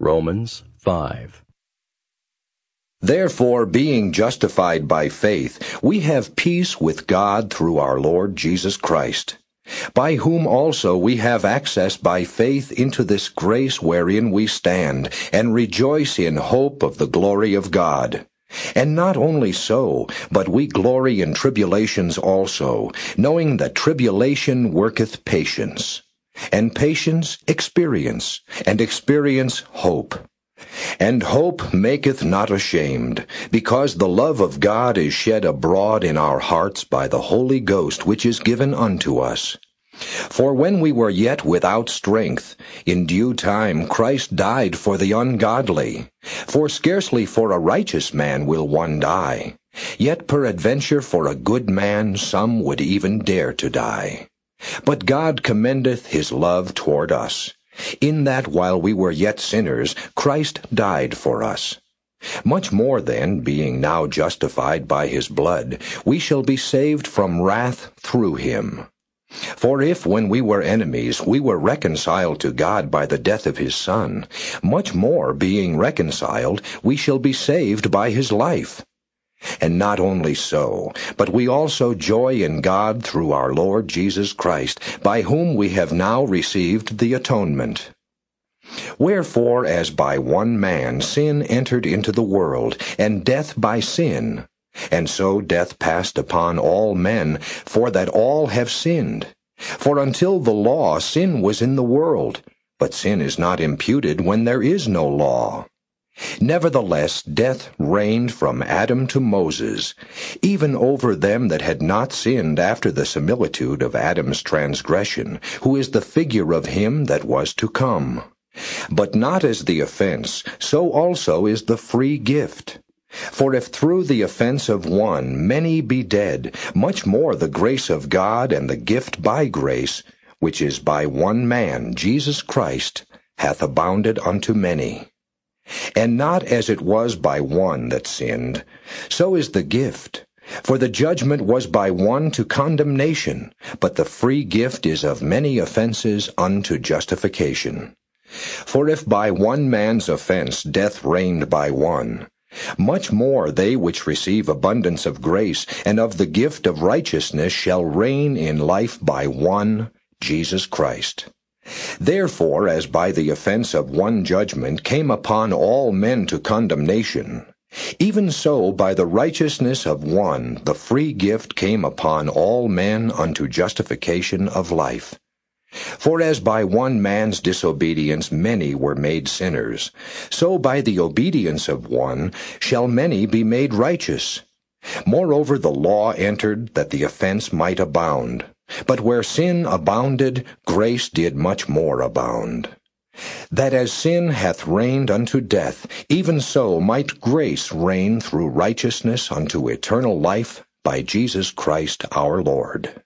Romans 5. Therefore, being justified by faith, we have peace with God through our Lord Jesus Christ, by whom also we have access by faith into this grace wherein we stand, and rejoice in hope of the glory of God. And not only so, but we glory in tribulations also, knowing that tribulation worketh patience and patience experience, and experience hope. And hope maketh not ashamed, because the love of God is shed abroad in our hearts by the Holy Ghost which is given unto us. For when we were yet without strength, in due time Christ died for the ungodly. For scarcely for a righteous man will one die, yet peradventure for a good man some would even dare to die. But God commendeth his love toward us, in that while we were yet sinners, Christ died for us. Much more then, being now justified by his blood, we shall be saved from wrath through him. For if when we were enemies we were reconciled to God by the death of his Son, much more being reconciled we shall be saved by his life. And not only so, but we also joy in God through our Lord Jesus Christ, by whom we have now received the atonement. Wherefore, as by one man sin entered into the world, and death by sin, and so death passed upon all men, for that all have sinned. For until the law sin was in the world, but sin is not imputed when there is no law. Nevertheless, death reigned from Adam to Moses, even over them that had not sinned after the similitude of Adam's transgression, who is the figure of him that was to come. But not as the offense, so also is the free gift. For if through the offense of one many be dead, much more the grace of God and the gift by grace, which is by one man, Jesus Christ, hath abounded unto many. And not as it was by one that sinned, so is the gift. For the judgment was by one to condemnation, but the free gift is of many offenses unto justification. For if by one man's offense death reigned by one, much more they which receive abundance of grace and of the gift of righteousness shall reign in life by one, Jesus Christ. Therefore, as by the offense of one judgment came upon all men to condemnation, even so by the righteousness of one the free gift came upon all men unto justification of life. For as by one man's disobedience many were made sinners, so by the obedience of one shall many be made righteous. Moreover the law entered that the offense might abound. But where sin abounded, grace did much more abound. That as sin hath reigned unto death, even so might grace reign through righteousness unto eternal life by Jesus Christ our Lord.